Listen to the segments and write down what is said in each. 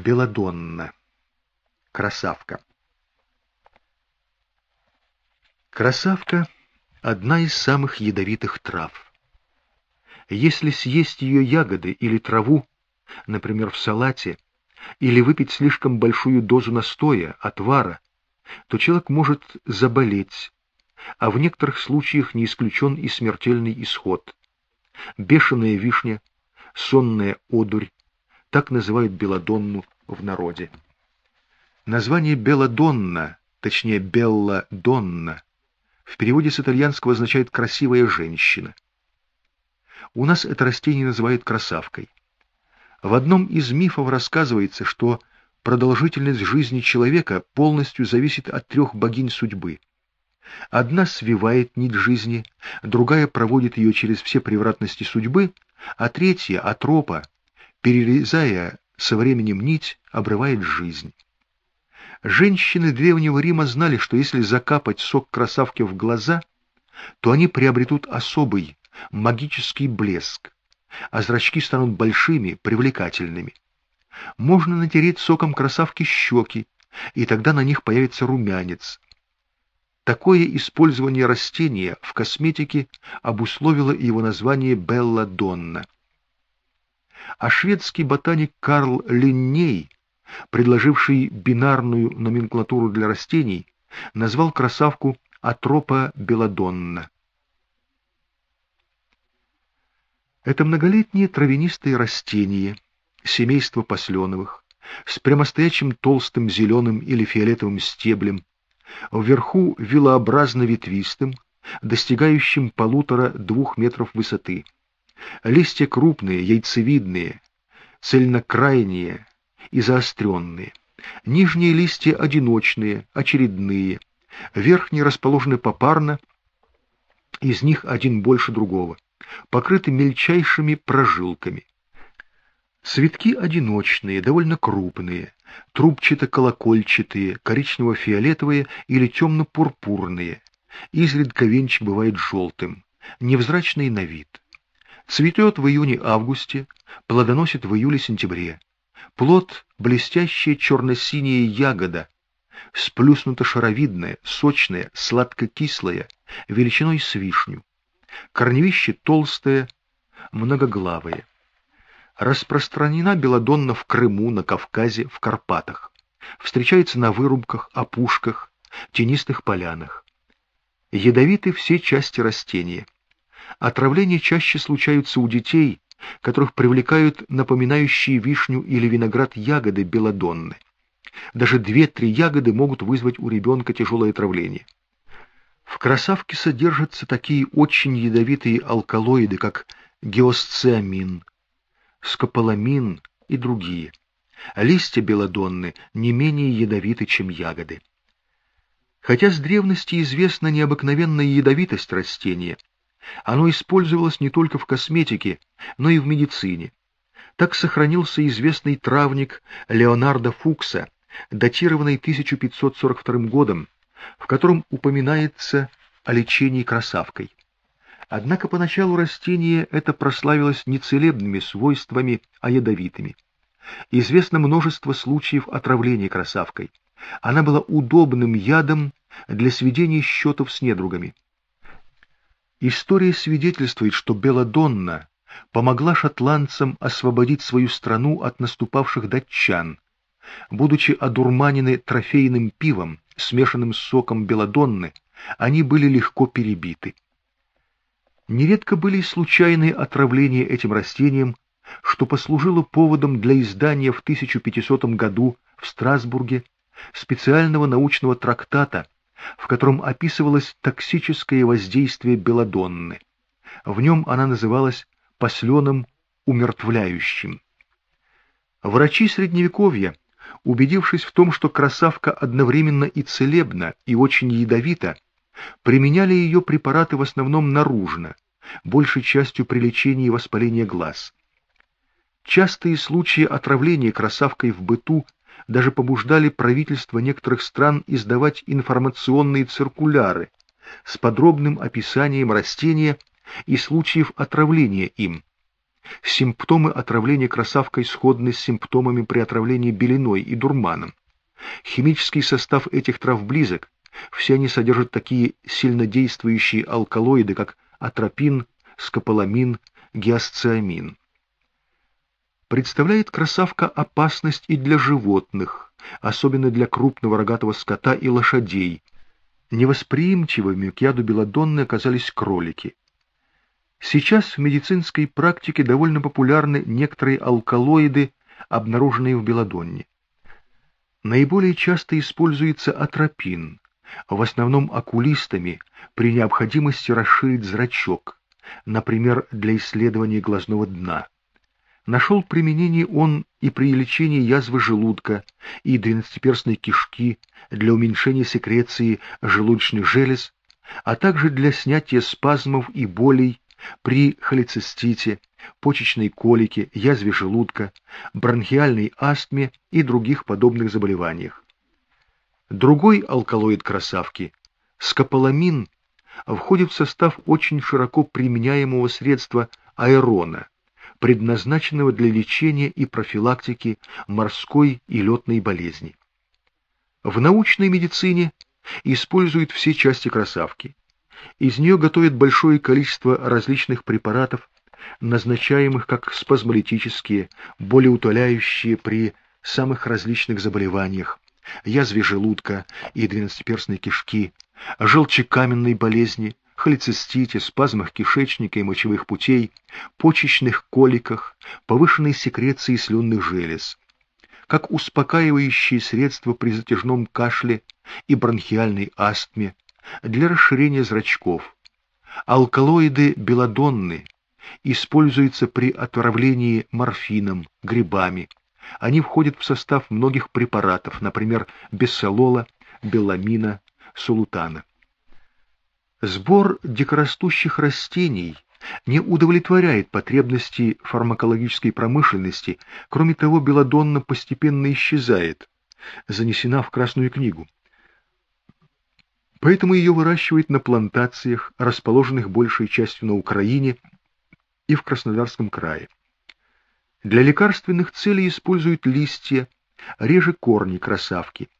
Беладонна. Красавка. Красавка — одна из самых ядовитых трав. Если съесть ее ягоды или траву, например, в салате, или выпить слишком большую дозу настоя, отвара, то человек может заболеть, а в некоторых случаях не исключен и смертельный исход. Бешеная вишня, сонная одурь, так называют белладонну в народе. Название белладонна, точнее белладонна, в переводе с итальянского означает «красивая женщина». У нас это растение называют красавкой. В одном из мифов рассказывается, что продолжительность жизни человека полностью зависит от трех богинь судьбы. Одна свивает нить жизни, другая проводит ее через все превратности судьбы, а третья, атропа, перерезая со временем нить, обрывает жизнь. Женщины Древнего Рима знали, что если закапать сок красавки в глаза, то они приобретут особый магический блеск, а зрачки станут большими, привлекательными. Можно натереть соком красавки щеки, и тогда на них появится румянец. Такое использование растения в косметике обусловило его название Белладонна а шведский ботаник Карл Линней, предложивший бинарную номенклатуру для растений, назвал красавку Атропа беладонна. Это многолетние травянистые растения, семейство посленовых, с прямостоячим толстым зеленым или фиолетовым стеблем, вверху вилообразно-ветвистым, достигающим полутора-двух метров высоты. Листья крупные, яйцевидные, цельнокрайние и заостренные. Нижние листья одиночные, очередные. Верхние расположены попарно, из них один больше другого, покрыты мельчайшими прожилками. Цветки одиночные, довольно крупные, трубчато-колокольчатые, коричнево-фиолетовые или темно-пурпурные. Изредка венчик бывает желтым, невзрачный на вид. Цветет в июне-августе, плодоносит в июле-сентябре. Плод — блестящая черно-синяя ягода, сплюснуто-шаровидная, сочная, сладко-кислая, величиной с вишню. Корневище толстое, многоглавое. Распространена белодонна в Крыму, на Кавказе, в Карпатах. Встречается на вырубках, опушках, тенистых полянах. Ядовиты все части растения. Отравления чаще случаются у детей, которых привлекают напоминающие вишню или виноград ягоды белодонны. Даже две-три ягоды могут вызвать у ребенка тяжелое отравление. В красавке содержатся такие очень ядовитые алкалоиды, как геосциамин, скополамин и другие. Листья белодонны не менее ядовиты, чем ягоды. Хотя с древности известна необыкновенная ядовитость растения – оно использовалось не только в косметике, но и в медицине. Так сохранился известный травник Леонардо Фукса, датированный 1542 годом, в котором упоминается о лечении красавкой. Однако поначалу растение это прославилось не целебными свойствами, а ядовитыми. Известно множество случаев отравления красавкой. Она была удобным ядом для сведения счетов с недругами. История свидетельствует, что Беладонна помогла шотландцам освободить свою страну от наступавших датчан. Будучи одурманены трофейным пивом, смешанным с соком Беладонны, они были легко перебиты. Нередко были случайные отравления этим растением, что послужило поводом для издания в 1500 году в Страсбурге специального научного трактата в котором описывалось токсическое воздействие белладонны. В нем она называлась посленом умертвляющим. Врачи Средневековья, убедившись в том, что красавка одновременно и целебна, и очень ядовита, применяли ее препараты в основном наружно, большей частью при лечении воспаления глаз. Частые случаи отравления красавкой в быту даже побуждали правительства некоторых стран издавать информационные циркуляры с подробным описанием растения и случаев отравления им. Симптомы отравления красавкой сходны с симптомами при отравлении белиной и дурманом. Химический состав этих трав близок, все они содержат такие сильнодействующие алкалоиды, как атропин, скополамин, гиасциамин. Представляет красавка опасность и для животных, особенно для крупного рогатого скота и лошадей. Невосприимчивыми к яду белодонны оказались кролики. Сейчас в медицинской практике довольно популярны некоторые алкалоиды, обнаруженные в белодонне. Наиболее часто используется атропин, в основном окулистами при необходимости расширить зрачок, например, для исследования глазного дна. Нашел применение он и при лечении язвы желудка и двенадцатиперстной кишки для уменьшения секреции желудочных желез, а также для снятия спазмов и болей при холецистите, почечной колике, язве желудка, бронхиальной астме и других подобных заболеваниях. Другой алкалоид красавки, скополамин, входит в состав очень широко применяемого средства аэрона, предназначенного для лечения и профилактики морской и летной болезни. В научной медицине используют все части красавки, из нее готовят большое количество различных препаратов, назначаемых как спазмолитические, болеутоляющие при самых различных заболеваниях, язве желудка и двенадцатиперстной кишки, желчекаменной болезни, холецистите, спазмах кишечника и мочевых путей, почечных коликах, повышенной секреции слюнных желез, как успокаивающие средства при затяжном кашле и бронхиальной астме, для расширения зрачков. Алкалоиды белодонны используются при отравлении морфином, грибами. Они входят в состав многих препаратов, например, бессолола, беламина, сулутана. Сбор дикорастущих растений не удовлетворяет потребности фармакологической промышленности, кроме того, белодонна постепенно исчезает, занесена в Красную книгу. Поэтому ее выращивают на плантациях, расположенных большей частью на Украине и в Краснодарском крае. Для лекарственных целей используют листья, реже корни красавки.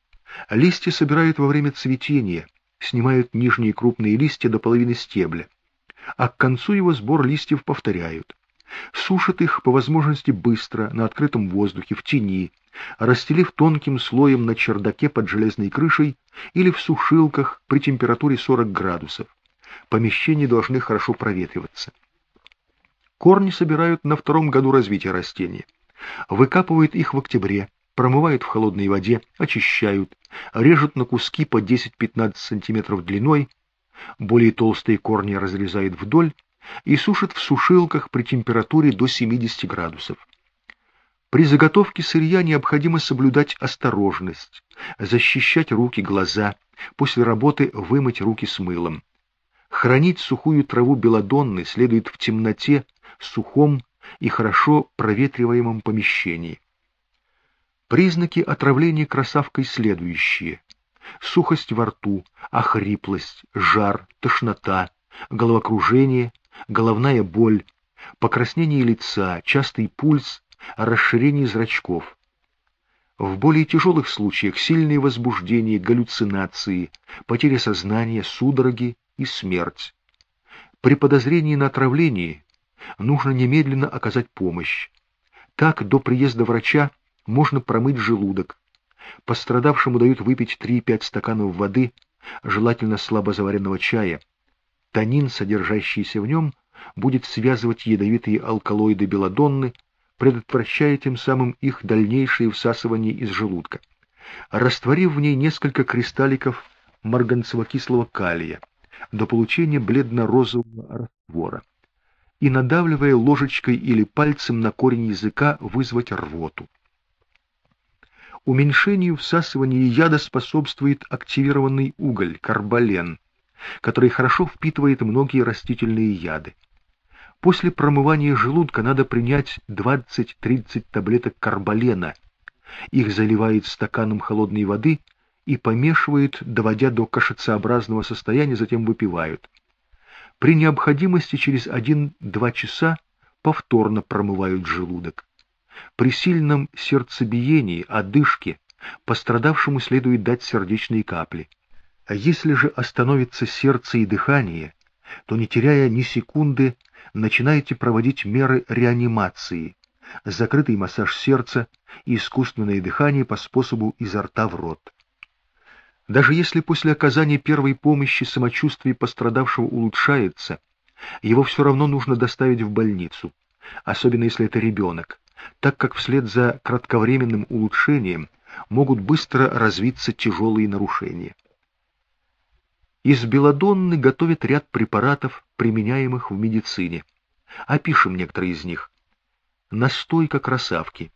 Листья собирают во время цветения, снимают нижние крупные листья до половины стебля, а к концу его сбор листьев повторяют. Сушат их по возможности быстро, на открытом воздухе, в тени, расстелив тонким слоем на чердаке под железной крышей или в сушилках при температуре 40 градусов. Помещения должны хорошо проветриваться. Корни собирают на втором году развития растения. Выкапывают их в октябре, промывают в холодной воде, очищают, режут на куски по 10-15 см длиной, более толстые корни разрезают вдоль и сушат в сушилках при температуре до 70 градусов. При заготовке сырья необходимо соблюдать осторожность, защищать руки, глаза, после работы вымыть руки с мылом. Хранить сухую траву белодонны следует в темноте, сухом и хорошо проветриваемом помещении. Признаки отравления красавкой следующие. Сухость во рту, охриплость, жар, тошнота, головокружение, головная боль, покраснение лица, частый пульс, расширение зрачков. В более тяжелых случаях сильные возбуждения, галлюцинации, потеря сознания, судороги и смерть. При подозрении на отравление нужно немедленно оказать помощь. Так до приезда врача можно промыть желудок. Пострадавшему дают выпить 3-5 стаканов воды, желательно слабо заваренного чая. Танин, содержащийся в нем, будет связывать ядовитые алкалоиды белодонны предотвращая тем самым их дальнейшее всасывание из желудка. Растворив в ней несколько кристалликов марганцево-кислого калия до получения бледно-розового раствора и, надавливая ложечкой или пальцем на корень языка, вызвать рвоту. Уменьшению всасывания яда способствует активированный уголь, карболен, который хорошо впитывает многие растительные яды. После промывания желудка надо принять 20-30 таблеток карболена. Их заливают стаканом холодной воды и помешивают, доводя до кашицеобразного состояния, затем выпивают. При необходимости через 1-2 часа повторно промывают желудок. При сильном сердцебиении, одышке, пострадавшему следует дать сердечные капли. А если же остановится сердце и дыхание, то, не теряя ни секунды, начинаете проводить меры реанимации, закрытый массаж сердца и искусственное дыхание по способу изо рта в рот. Даже если после оказания первой помощи самочувствие пострадавшего улучшается, его все равно нужно доставить в больницу, особенно если это ребенок, так как вслед за кратковременным улучшением могут быстро развиться тяжелые нарушения. Из белодонны готовят ряд препаратов, применяемых в медицине. Опишем некоторые из них. Настойка красавки.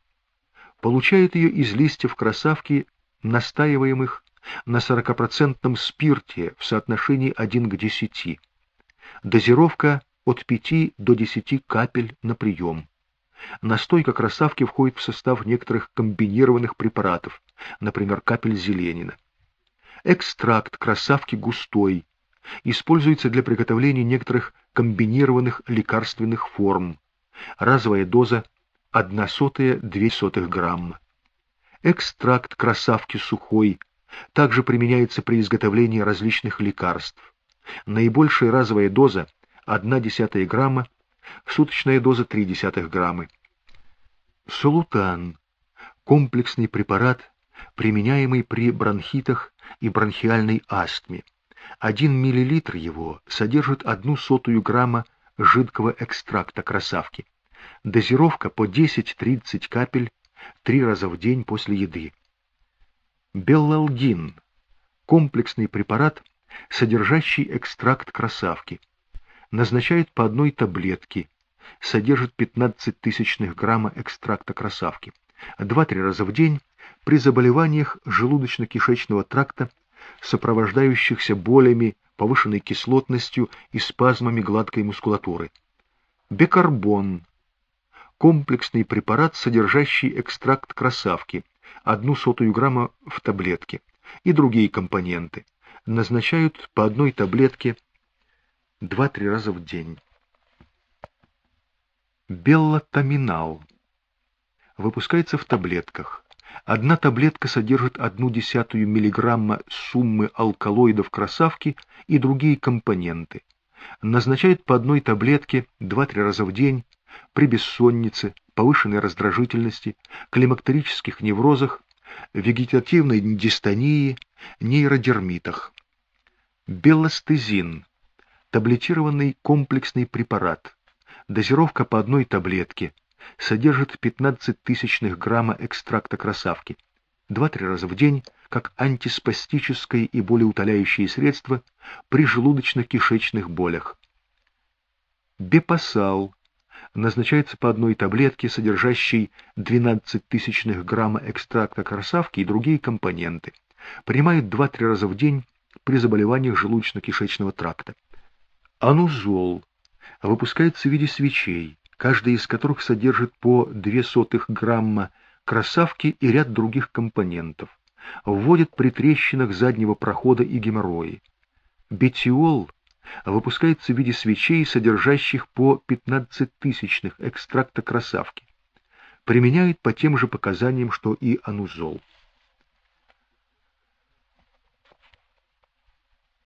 Получают ее из листьев красавки, настаиваемых на 40% спирте в соотношении 1 к 10. Дозировка от 5 до 10 капель на прием. Настойка красавки входит в состав некоторых комбинированных препаратов, например, капель зеленина. Экстракт красавки густой. Используется для приготовления некоторых комбинированных лекарственных форм. Разовая доза 1 сотая 2 сотых грамма. Экстракт красавки сухой также применяется при изготовлении различных лекарств. Наибольшая разовая доза 1 десятая грамма, суточная доза 3 десятых граммы. Солутан – комплексный препарат, применяемый при бронхитах и бронхиальной астме. Один миллилитр его содержит одну сотую грамма жидкого экстракта красавки. Дозировка по 10-30 капель три раза в день после еды. Беллалгин – комплексный препарат, содержащий экстракт красавки. Назначают по одной таблетке, содержит 15 тысячных грамма экстракта красавки. Два-три раза в день при заболеваниях желудочно-кишечного тракта, сопровождающихся болями, повышенной кислотностью и спазмами гладкой мускулатуры. Бекарбон – комплексный препарат, содержащий экстракт красавки, одну сотую грамма в таблетке, и другие компоненты. Назначают по одной таблетке 2-3 раза в день. Беллатаминал выпускается в таблетках. Одна таблетка содержит одну десятую миллиграмма суммы алкалоидов красавки и другие компоненты. Назначают по одной таблетке 2-3 раза в день при бессоннице, повышенной раздражительности, климактерических неврозах, вегетативной дистонии, нейродермитах. Белостезин – таблетированный комплексный препарат. Дозировка по одной таблетке – содержит 15 тысячных грамма экстракта красавки. Два-три раза в день, как антиспастическое и болеутоляющее средство при желудочно-кишечных болях. Бепасал назначается по одной таблетке, содержащей 12 тысячных грамма экстракта красавки и другие компоненты. Принимают 2-3 раза в день при заболеваниях желудочно-кишечного тракта. Анузол выпускается в виде свечей, каждая из которых содержит по 0,02 грамма красавки и ряд других компонентов. Вводят при трещинах заднего прохода и геморрои. Бетиол выпускается в виде свечей, содержащих по 15 тысячных экстракта красавки. Применяют по тем же показаниям, что и анузол.